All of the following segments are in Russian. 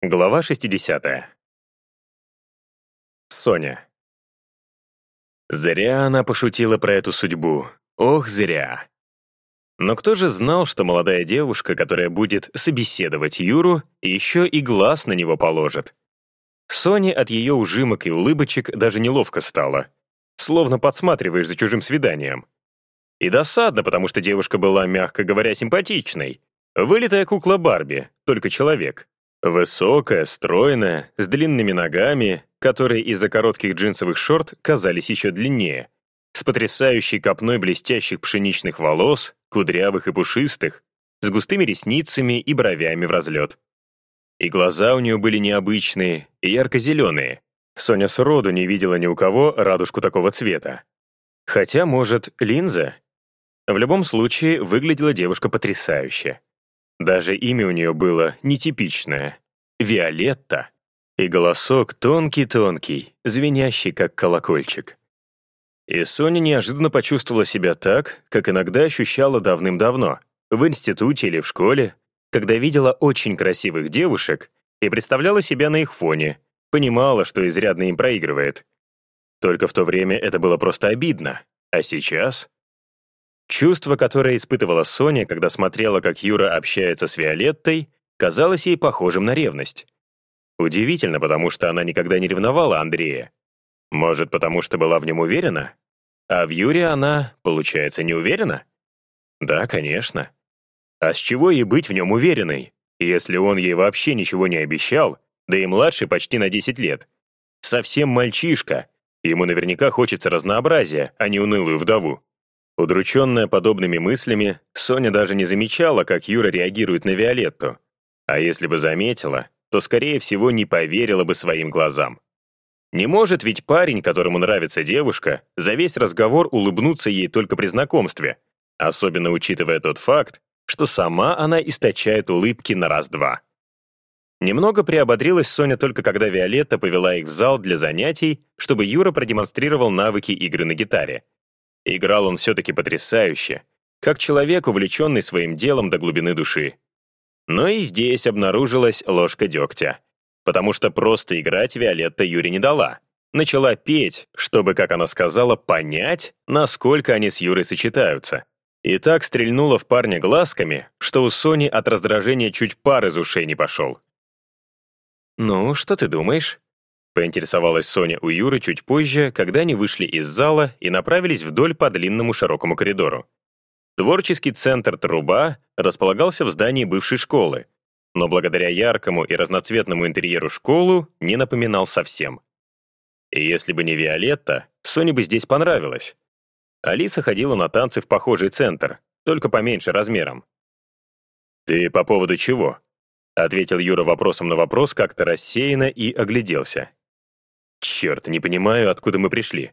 Глава 60. Соня. Зря она пошутила про эту судьбу. Ох, зря. Но кто же знал, что молодая девушка, которая будет собеседовать Юру, еще и глаз на него положит? Соне от ее ужимок и улыбочек даже неловко стало. Словно подсматриваешь за чужим свиданием. И досадно, потому что девушка была, мягко говоря, симпатичной. Вылитая кукла Барби, только человек. Высокая, стройная, с длинными ногами, которые из-за коротких джинсовых шорт казались еще длиннее, с потрясающей копной блестящих пшеничных волос, кудрявых и пушистых, с густыми ресницами и бровями в разлет. И глаза у нее были необычные и ярко-зеленые. Соня сроду не видела ни у кого радужку такого цвета. Хотя, может, линза? В любом случае, выглядела девушка потрясающе. Даже имя у нее было нетипичное — Виолетта. И голосок тонкий-тонкий, звенящий, как колокольчик. И Соня неожиданно почувствовала себя так, как иногда ощущала давным-давно, в институте или в школе, когда видела очень красивых девушек и представляла себя на их фоне, понимала, что изрядно им проигрывает. Только в то время это было просто обидно, а сейчас... Чувство, которое испытывала Соня, когда смотрела, как Юра общается с Виолеттой, казалось ей похожим на ревность. Удивительно, потому что она никогда не ревновала Андрея. Может, потому что была в нем уверена? А в Юре она, получается, не уверена? Да, конечно. А с чего ей быть в нем уверенной, если он ей вообще ничего не обещал, да и младше почти на 10 лет? Совсем мальчишка. Ему наверняка хочется разнообразия, а не унылую вдову. Удрученная подобными мыслями, Соня даже не замечала, как Юра реагирует на Виолетту. А если бы заметила, то, скорее всего, не поверила бы своим глазам. Не может ведь парень, которому нравится девушка, за весь разговор улыбнуться ей только при знакомстве, особенно учитывая тот факт, что сама она источает улыбки на раз-два. Немного приободрилась Соня только когда Виолетта повела их в зал для занятий, чтобы Юра продемонстрировал навыки игры на гитаре. Играл он все-таки потрясающе, как человек, увлеченный своим делом до глубины души. Но и здесь обнаружилась ложка дегтя, потому что просто играть Виолетта Юре не дала. Начала петь, чтобы, как она сказала, понять, насколько они с Юрой сочетаются. И так стрельнула в парня глазками, что у Сони от раздражения чуть пар из ушей не пошел. «Ну, что ты думаешь?» Поинтересовалась Соня у Юры чуть позже, когда они вышли из зала и направились вдоль по длинному широкому коридору. Творческий центр «Труба» располагался в здании бывшей школы, но благодаря яркому и разноцветному интерьеру школу не напоминал совсем. И если бы не Виолетта, Соне бы здесь понравилось. Алиса ходила на танцы в похожий центр, только поменьше размером. «Ты по поводу чего?» — ответил Юра вопросом на вопрос как-то рассеянно и огляделся. Черт, не понимаю, откуда мы пришли.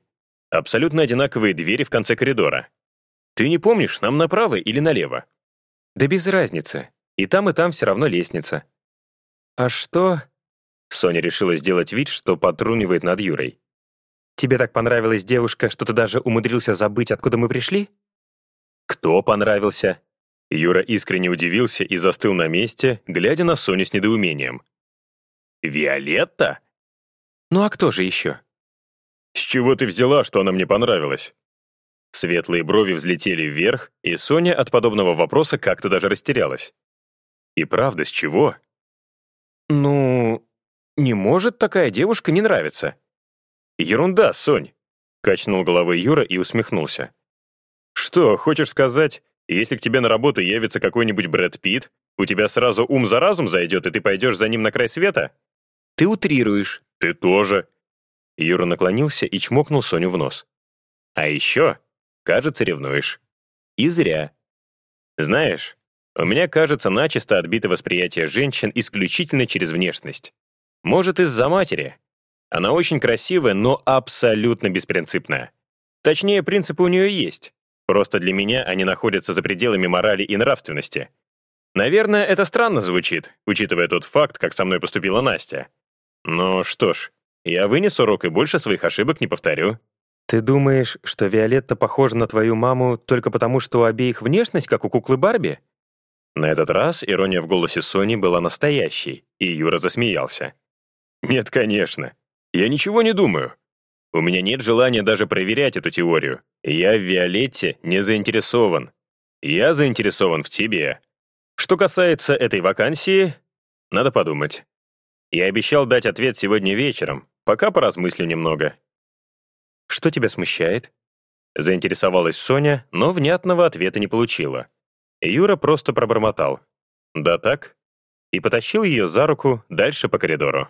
Абсолютно одинаковые двери в конце коридора. Ты не помнишь, нам направо или налево? Да без разницы. И там, и там все равно лестница. А что? Соня решила сделать вид, что потрунивает над Юрой. Тебе так понравилась девушка, что ты даже умудрился забыть, откуда мы пришли? Кто понравился? Юра искренне удивился и застыл на месте, глядя на Соню с недоумением. «Виолетта?» Ну а кто же еще? С чего ты взяла, что она мне понравилась? Светлые брови взлетели вверх, и Соня от подобного вопроса как-то даже растерялась. И правда, с чего? Ну, не может такая девушка не нравиться. Ерунда, Сонь, качнул головой Юра и усмехнулся. Что, хочешь сказать, если к тебе на работу явится какой-нибудь Брэд Питт, у тебя сразу ум за разум зайдет, и ты пойдешь за ним на край света? Ты утрируешь. Ты тоже. Юра наклонился и чмокнул Соню в нос. А еще, кажется, ревнуешь. И зря. Знаешь, у меня, кажется, начисто отбито восприятие женщин исключительно через внешность. Может, из-за матери. Она очень красивая, но абсолютно беспринципная. Точнее, принципы у нее есть. Просто для меня они находятся за пределами морали и нравственности. Наверное, это странно звучит, учитывая тот факт, как со мной поступила Настя. Ну что ж, я вынес урок и больше своих ошибок не повторю. Ты думаешь, что Виолетта похожа на твою маму только потому, что у обеих внешность, как у куклы Барби? На этот раз ирония в голосе Сони была настоящей, и Юра засмеялся. «Нет, конечно. Я ничего не думаю. У меня нет желания даже проверять эту теорию. Я в Виолетте не заинтересован. Я заинтересован в тебе. Что касается этой вакансии, надо подумать. Я обещал дать ответ сегодня вечером, пока поразмыслю немного. Что тебя смущает? Заинтересовалась Соня, но внятного ответа не получила. Юра просто пробормотал. «Да так?» и потащил ее за руку дальше по коридору.